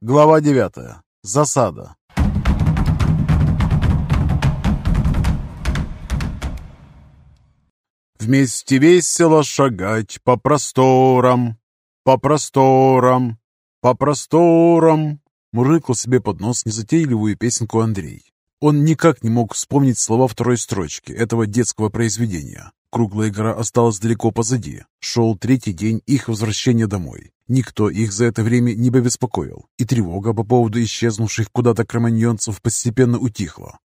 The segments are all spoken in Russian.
Глава 9. Засада. Вместе весело шагать по просторам, по просторам, по просторам. Мурлыкал себе под нос незатейливую песенку Андрей. Он никак не мог вспомнить слова второй строчки этого детского произведения. Круглая гора осталась далеко позади. Шел третий день их возвращения домой. Никто их за это время не побеспокоил, и тревога по поводу исчезнувших куда-то кроманьонцев постепенно утихла.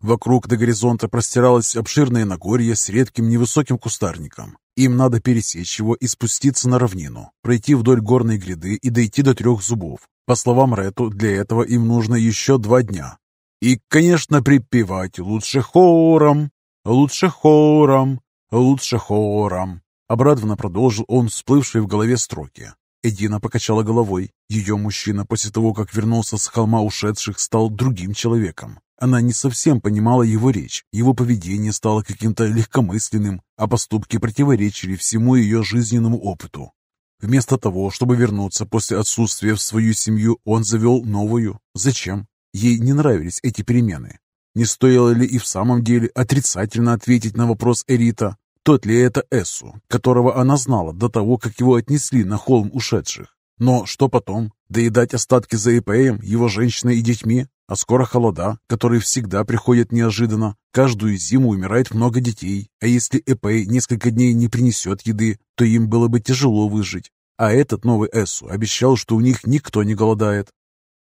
Вокруг до горизонта простиралось обширное Нагорье с редким невысоким кустарником. Им надо пересечь его и спуститься на равнину, пройти вдоль горной гряды и дойти до трех зубов. По словам Рету, для этого им нужно еще два дня. И, конечно, припевать лучше хором, лучше хором, лучше хором. Обрадованно продолжил он всплывшие в голове строки. Эдина покачала головой. Ее мужчина после того, как вернулся с холма ушедших, стал другим человеком. Она не совсем понимала его речь, его поведение стало каким-то легкомысленным, а поступки противоречили всему ее жизненному опыту. Вместо того, чтобы вернуться после отсутствия в свою семью, он завел новую. Зачем? Ей не нравились эти перемены. Не стоило ли и в самом деле отрицательно ответить на вопрос Эрита, тот ли это Эссу, которого она знала до того, как его отнесли на холм ушедших? Но что потом? Доедать остатки за Эпеем, его женщиной и детьми? А скоро холода, которые всегда приходят неожиданно. Каждую зиму умирает много детей, а если Эпей несколько дней не принесет еды, то им было бы тяжело выжить. А этот новый Эссу обещал, что у них никто не голодает.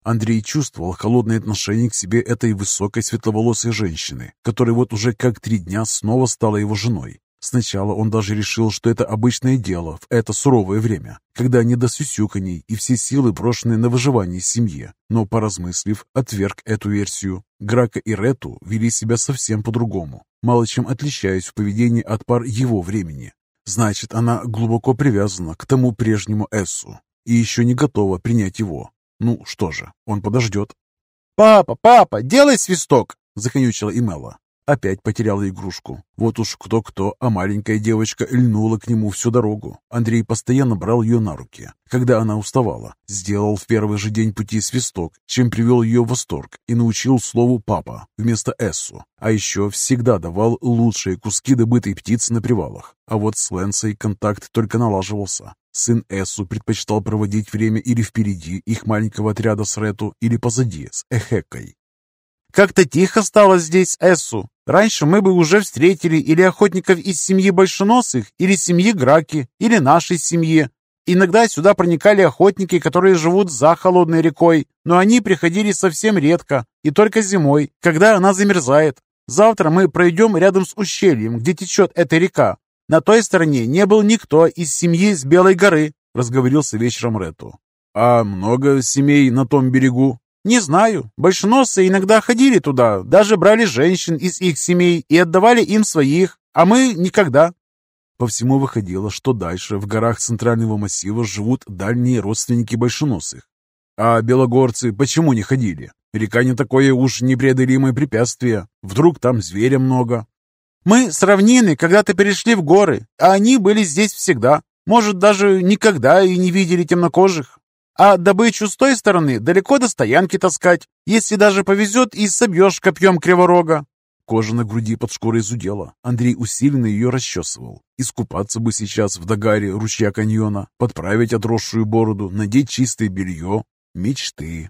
Андрей чувствовал холодное отношение к себе этой высокой светловолосой женщины, которая вот уже как три дня снова стала его женой. Сначала он даже решил, что это обычное дело в это суровое время, когда не до сюсюканий и все силы брошены на выживание семьи. Но, поразмыслив, отверг эту версию. Грака и Рету вели себя совсем по-другому, мало чем отличаясь в поведении от пар его времени. Значит, она глубоко привязана к тому прежнему Эссу и еще не готова принять его. Ну что же, он подождет. «Папа, папа, делай свисток!» — законючила Имела. Опять потеряла игрушку. Вот уж кто-кто, а маленькая девочка льнула к нему всю дорогу. Андрей постоянно брал ее на руки, когда она уставала. Сделал в первый же день пути свисток, чем привел ее в восторг и научил слову «папа» вместо «эссу». А еще всегда давал лучшие куски добытой птицы на привалах. А вот с Лэнсой контакт только налаживался. Сын Эссу предпочитал проводить время или впереди их маленького отряда с Рету, или позади, с Эхекой. «Как-то тихо стало здесь, Эссу. Раньше мы бы уже встретили или охотников из семьи Большеносых, или семьи Граки, или нашей семьи. Иногда сюда проникали охотники, которые живут за холодной рекой, но они приходили совсем редко, и только зимой, когда она замерзает. Завтра мы пройдем рядом с ущельем, где течет эта река. На той стороне не был никто из семьи с Белой горы», — разговорился вечером Рету. «А много семей на том берегу?» «Не знаю. Большеносы иногда ходили туда, даже брали женщин из их семей и отдавали им своих, а мы никогда». По всему выходило, что дальше, в горах Центрального массива, живут дальние родственники большеносых. А белогорцы почему не ходили? Река не такое уж непреодолимое препятствие. Вдруг там зверя много. Мы с равнины когда-то перешли в горы, а они были здесь всегда. Может, даже никогда и не видели темнокожих. А добычу с той стороны далеко до стоянки таскать. Если даже повезет, и собьешь копьем криворога. Кожа на груди под шкурой зудела. Андрей усиленно ее расчесывал. Искупаться бы сейчас в догаре ручья каньона, подправить отросшую бороду, надеть чистое белье. Мечты.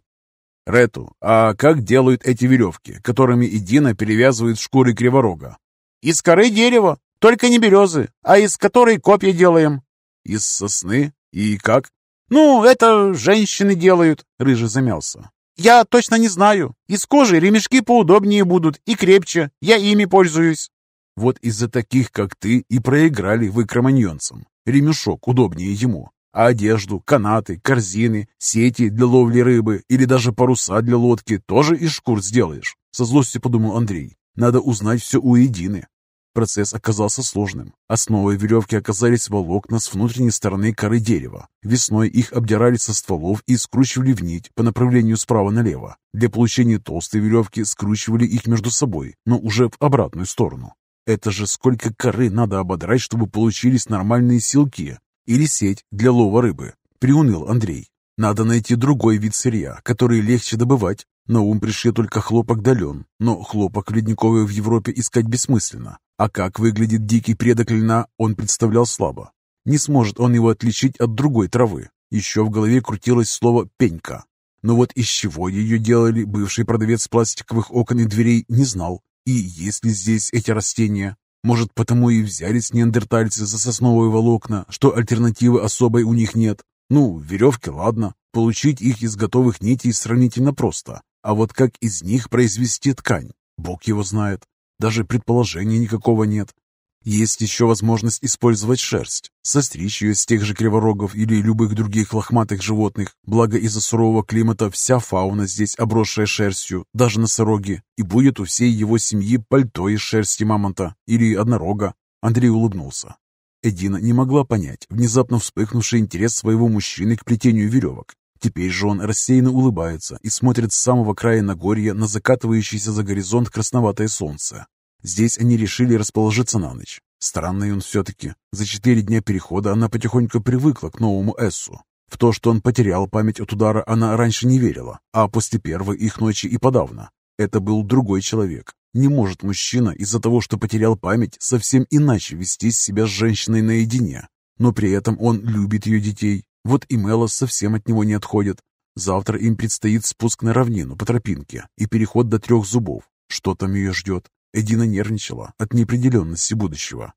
Рету, а как делают эти веревки, которыми Идина перевязывает шкуры криворога? Из коры дерева, только не березы, а из которой копья делаем. Из сосны? И как? «Ну, это женщины делают», — Рыжий замялся. «Я точно не знаю. Из кожи ремешки поудобнее будут и крепче. Я ими пользуюсь». Вот из-за таких, как ты, и проиграли вы кроманьонцам. Ремешок удобнее ему. А одежду, канаты, корзины, сети для ловли рыбы или даже паруса для лодки тоже из шкур сделаешь. Со злостью подумал Андрей. Надо узнать все у Едины. Процесс оказался сложным. Основой веревки оказались волокна с внутренней стороны коры дерева. Весной их обдирали со стволов и скручивали в нить по направлению справа налево. Для получения толстой веревки скручивали их между собой, но уже в обратную сторону. Это же сколько коры надо ободрать, чтобы получились нормальные силки. Или сеть для лова рыбы. Приуныл Андрей. Надо найти другой вид сырья, который легче добывать. На ум пришли только хлопок да лен, но хлопок ледниковый в Европе искать бессмысленно. А как выглядит дикий предок льна, он представлял слабо. Не сможет он его отличить от другой травы. Еще в голове крутилось слово «пенька». Но вот из чего ее делали, бывший продавец пластиковых окон и дверей не знал. И есть ли здесь эти растения? Может, потому и взялись неандертальцы за сосновые волокна, что альтернативы особой у них нет? Ну, веревки, ладно. Получить их из готовых нитей сравнительно просто. А вот как из них произвести ткань? Бог его знает. Даже предположения никакого нет. Есть еще возможность использовать шерсть, состричь ее с тех же криворогов или любых других лохматых животных, благо из-за сурового климата вся фауна здесь обросшая шерстью, даже носороги, и будет у всей его семьи пальто из шерсти мамонта или однорога. Андрей улыбнулся. Эдина не могла понять внезапно вспыхнувший интерес своего мужчины к плетению веревок. Теперь же он рассеянно улыбается и смотрит с самого края Нагорья на закатывающееся за горизонт красноватое солнце. Здесь они решили расположиться на ночь. Странный он все-таки. За четыре дня перехода она потихоньку привыкла к новому Эссу. В то, что он потерял память от удара, она раньше не верила, а после первой их ночи и подавно. Это был другой человек. Не может мужчина из-за того, что потерял память, совсем иначе вести себя с женщиной наедине. Но при этом он любит ее детей. Вот и Мела совсем от него не отходит. Завтра им предстоит спуск на равнину по тропинке и переход до трех зубов. Что там ее ждет? Эдина нервничала от неопределенности будущего.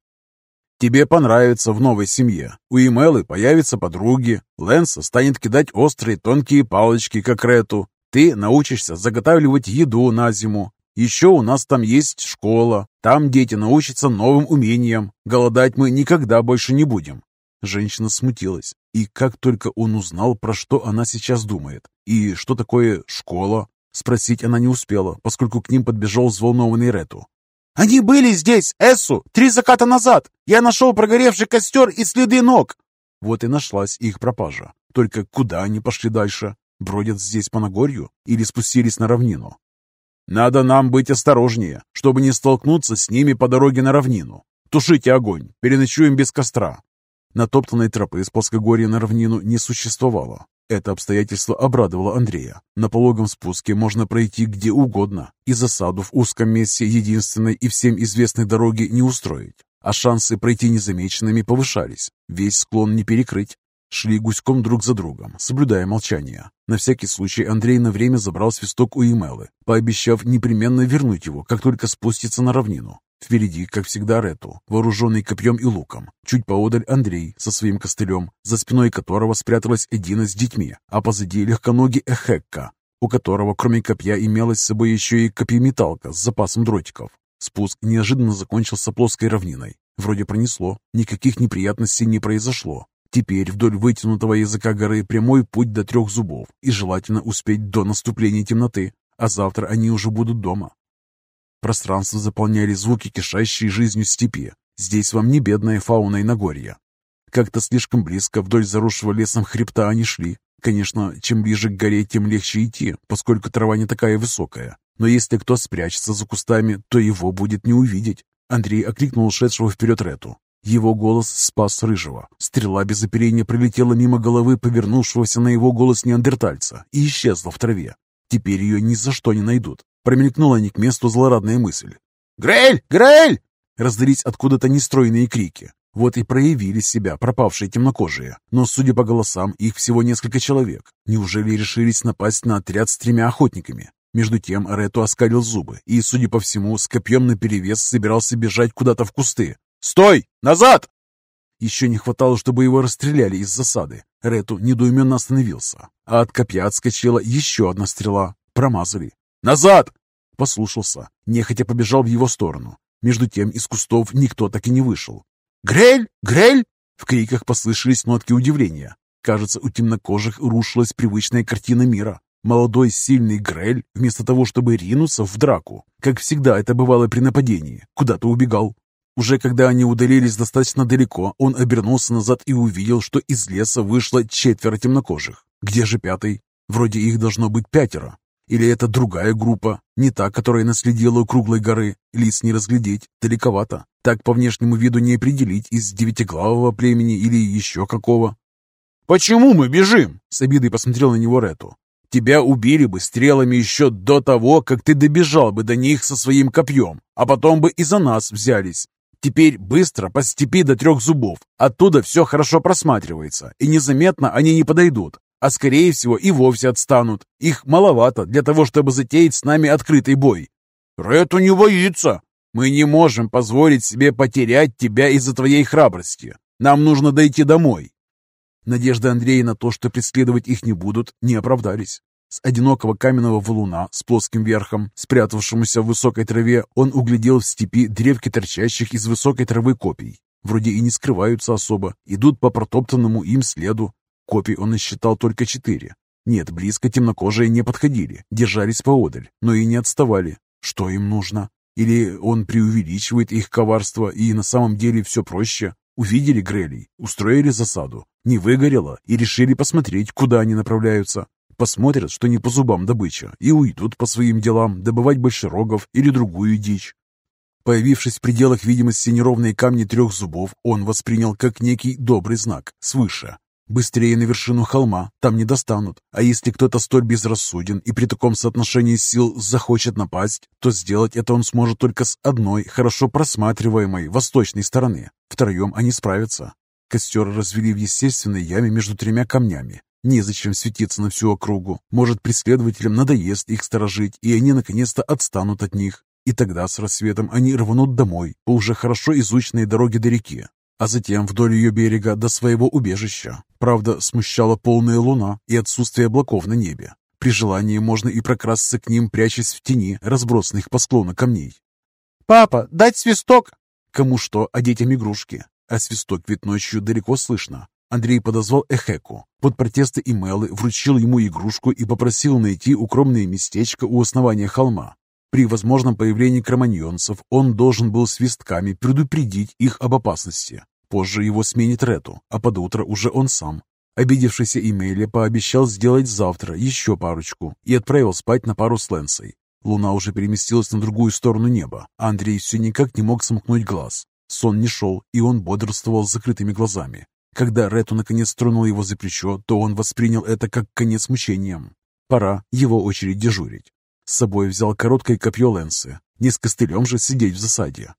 «Тебе понравится в новой семье. У Эмелы появятся подруги. Лэнса станет кидать острые тонкие палочки, как Рету. Ты научишься заготавливать еду на зиму. Еще у нас там есть школа. Там дети научатся новым умениям. Голодать мы никогда больше не будем». Женщина смутилась. И как только он узнал, про что она сейчас думает, и что такое школа, Спросить она не успела, поскольку к ним подбежал взволнованный Рету. «Они были здесь, Эссу, три заката назад! Я нашел прогоревший костер и следы ног!» Вот и нашлась их пропажа. Только куда они пошли дальше? Бродят здесь по Нагорью или спустились на равнину? «Надо нам быть осторожнее, чтобы не столкнуться с ними по дороге на равнину. Тушите огонь, переночуем без костра». Натоптанной тропы с плоскогорья на равнину не существовало. Это обстоятельство обрадовало Андрея. На пологом спуске можно пройти где угодно, и засаду в узком месте единственной и всем известной дороги не устроить. А шансы пройти незамеченными повышались. Весь склон не перекрыть. Шли гуськом друг за другом, соблюдая молчание. На всякий случай Андрей на время забрал свисток у Емелы, пообещав непременно вернуть его, как только спустится на равнину. Впереди, как всегда, Рету, вооруженный копьем и луком. Чуть поодаль Андрей со своим костылем, за спиной которого спряталась Эдина с детьми, а позади легконогий Эхекка, у которого кроме копья имелась с собой еще и копьеметалка с запасом дротиков. Спуск неожиданно закончился плоской равниной. Вроде пронесло, никаких неприятностей не произошло. Теперь вдоль вытянутого языка горы прямой путь до трех зубов, и желательно успеть до наступления темноты, а завтра они уже будут дома. Пространство заполняли звуки кишащей жизнью степи. Здесь вам не бедная фауна и Нагорья. Как-то слишком близко вдоль заросшего лесом хребта они шли. Конечно, чем ближе к горе, тем легче идти, поскольку трава не такая высокая. Но если кто спрячется за кустами, то его будет не увидеть. Андрей окликнул ушедшего вперед Рету. Его голос спас Рыжего. Стрела без оперения пролетела мимо головы повернувшегося на его голос неандертальца и исчезла в траве. Теперь ее ни за что не найдут. Промелькнула не к месту злорадная мысль. «Грель! Грель!» Раздались откуда-то нестройные крики. Вот и проявили себя пропавшие темнокожие. Но, судя по голосам, их всего несколько человек. Неужели решились напасть на отряд с тремя охотниками? Между тем Рету оскалил зубы и, судя по всему, с копьем наперевес собирался бежать куда-то в кусты. «Стой! Назад!» Еще не хватало, чтобы его расстреляли из засады. Рету недоуменно остановился, а от копья отскочила еще одна стрела. Промазали. «Назад!» Послушался, нехотя побежал в его сторону. Между тем из кустов никто так и не вышел. «Грель! Грель!» В криках послышались нотки удивления. Кажется, у темнокожих рушилась привычная картина мира. Молодой сильный Грель, вместо того, чтобы ринуться в драку, как всегда это бывало при нападении, куда-то убегал. Уже когда они удалились достаточно далеко, он обернулся назад и увидел, что из леса вышло четверо темнокожих. Где же пятый? Вроде их должно быть пятеро. Или это другая группа, не та, которая наследила у круглой горы? Лиц не разглядеть, далековато. Так по внешнему виду не определить, из девятиглавого племени или еще какого. «Почему мы бежим?» С обидой посмотрел на него Рету. «Тебя убили бы стрелами еще до того, как ты добежал бы до них со своим копьем, а потом бы и за нас взялись. Теперь быстро по степи до трех зубов. Оттуда все хорошо просматривается, и незаметно они не подойдут а скорее всего и вовсе отстанут. Их маловато для того, чтобы затеять с нами открытый бой. Рету не боится. Мы не можем позволить себе потерять тебя из-за твоей храбрости. Нам нужно дойти домой. Надежды Андрея на то, что преследовать их не будут, не оправдались. С одинокого каменного валуна с плоским верхом, спрятавшемуся в высокой траве, он углядел в степи древки торчащих из высокой травы копий. Вроде и не скрываются особо, идут по протоптанному им следу, Копий он насчитал только четыре. Нет, близко темнокожие не подходили, держались поодаль, но и не отставали. Что им нужно? Или он преувеличивает их коварство, и на самом деле все проще? Увидели Грелей, устроили засаду, не выгорело и решили посмотреть, куда они направляются. Посмотрят, что не по зубам добыча, и уйдут по своим делам добывать большерогов или другую дичь. Появившись в пределах видимости неровные камни трех зубов, он воспринял как некий добрый знак свыше. Быстрее на вершину холма, там не достанут. А если кто-то столь безрассуден и при таком соотношении сил захочет напасть, то сделать это он сможет только с одной, хорошо просматриваемой восточной стороны. Втроем они справятся. Костер развели в естественной яме между тремя камнями. Незачем светиться на всю округу. Может, преследователям надоест их сторожить, и они наконец-то отстанут от них. И тогда с рассветом они рванут домой по уже хорошо изученной дороге до реки, а затем вдоль ее берега до своего убежища. Правда, смущала полная луна и отсутствие облаков на небе. При желании можно и прокрасться к ним, прячась в тени разбросанных по склону камней. «Папа, дать свисток!» Кому что, а детям игрушки. А свисток ведь ночью далеко слышно. Андрей подозвал Эхеку. Под протесты Имелы вручил ему игрушку и попросил найти укромное местечко у основания холма. При возможном появлении кроманьонцев он должен был свистками предупредить их об опасности. Позже его сменит Рету, а под утро уже он сам. Обидевшийся Эмилия пообещал сделать завтра еще парочку и отправил спать на пару с Лэнсой. Луна уже переместилась на другую сторону неба, а Андрей все никак не мог сомкнуть глаз. Сон не шел, и он бодрствовал с закрытыми глазами. Когда Рету наконец тронул его за плечо, то он воспринял это как конец мучениям. Пора его очередь дежурить. С собой взял короткое копье Лэнсы, не с костылем же сидеть в засаде.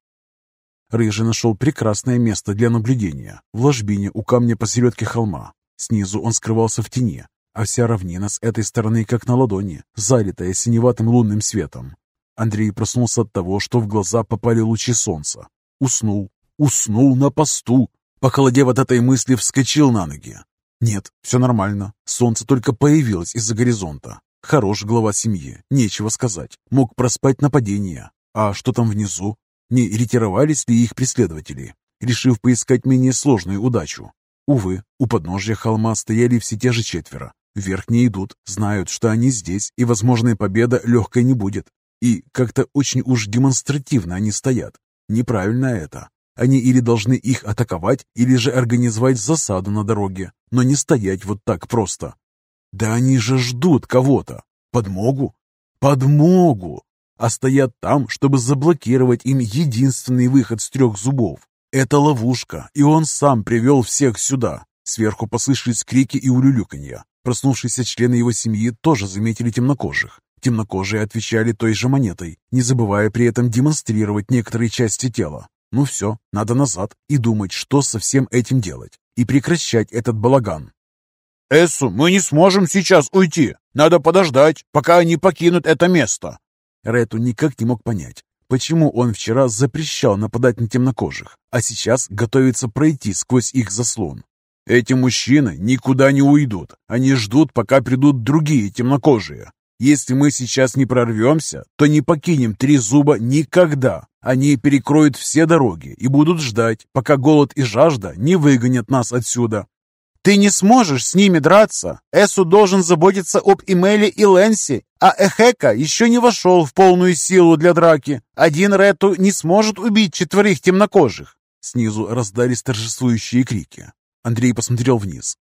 Рыжий нашел прекрасное место для наблюдения в ложбине у камня посередке холма. Снизу он скрывался в тени, а вся равнина с этой стороны как на ладони, залитая синеватым лунным светом. Андрей проснулся от того, что в глаза попали лучи солнца. Уснул. Уснул на посту. Похолодев от этой мысли, вскочил на ноги. Нет, все нормально. Солнце только появилось из-за горизонта. Хорош глава семьи, нечего сказать. Мог проспать нападение. А что там внизу? Не ретировались ли их преследователи, решив поискать менее сложную удачу? Увы, у подножья холма стояли все те же четверо. Вверх не идут, знают, что они здесь, и возможная победа легкой не будет. И как-то очень уж демонстративно они стоят. Неправильно это. Они или должны их атаковать, или же организовать засаду на дороге, но не стоять вот так просто. Да они же ждут кого-то. Подмогу? Подмогу! а стоят там, чтобы заблокировать им единственный выход с трех зубов. Это ловушка, и он сам привел всех сюда. Сверху послышались крики и улюлюканья. Проснувшиеся члены его семьи тоже заметили темнокожих. Темнокожие отвечали той же монетой, не забывая при этом демонстрировать некоторые части тела. Ну все, надо назад и думать, что со всем этим делать, и прекращать этот балаган. «Эссу, мы не сможем сейчас уйти. Надо подождать, пока они покинут это место», Рету никак не мог понять, почему он вчера запрещал нападать на темнокожих, а сейчас готовится пройти сквозь их заслон. Эти мужчины никуда не уйдут. Они ждут, пока придут другие темнокожие. Если мы сейчас не прорвемся, то не покинем три зуба никогда. Они перекроют все дороги и будут ждать, пока голод и жажда не выгонят нас отсюда. Ты не сможешь с ними драться. Эсу должен заботиться об Имеле и Ленси, а Эхека еще не вошел в полную силу для драки. Один Рету не сможет убить четверых темнокожих. Снизу раздались торжествующие крики. Андрей посмотрел вниз.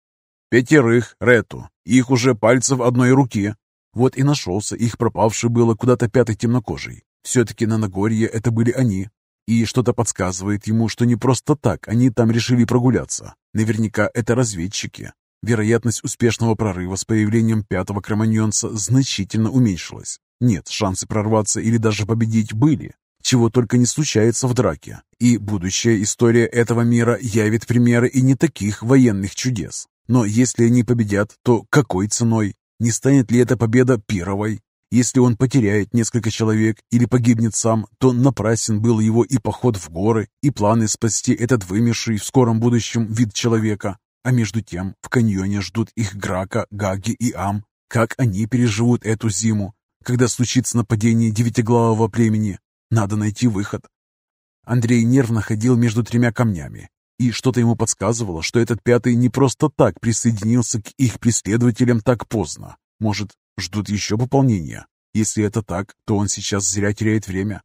«Пятерых, Рету. Их уже пальцев одной руки». Вот и нашелся их пропавший было куда-то пятый темнокожий. Все-таки на Нагорье это были они. И что-то подсказывает ему, что не просто так они там решили прогуляться. Наверняка это разведчики. Вероятность успешного прорыва с появлением пятого кроманьонца значительно уменьшилась. Нет, шансы прорваться или даже победить были, чего только не случается в драке. И будущая история этого мира явит примеры и не таких военных чудес. Но если они победят, то какой ценой? Не станет ли эта победа пировой? Если он потеряет несколько человек или погибнет сам, то напрасен был его и поход в горы, и планы спасти этот вымерший в скором будущем вид человека. А между тем в каньоне ждут их Грака, Гаги и Ам. Как они переживут эту зиму, когда случится нападение девятиглавого племени? Надо найти выход. Андрей нервно ходил между тремя камнями, и что-то ему подсказывало, что этот пятый не просто так присоединился к их преследователям так поздно. Может, ждут еще пополнения? Если это так, то он сейчас зря теряет время.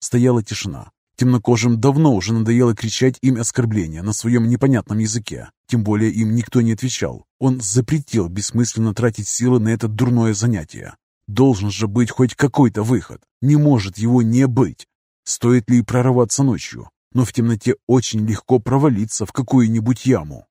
Стояла тишина. Темнокожим давно уже надоело кричать им оскорбления на своем непонятном языке. Тем более им никто не отвечал. Он запретил бессмысленно тратить силы на это дурное занятие. Должен же быть хоть какой-то выход. Не может его не быть. Стоит ли прорываться ночью? но в темноте очень легко провалиться в какую-нибудь яму.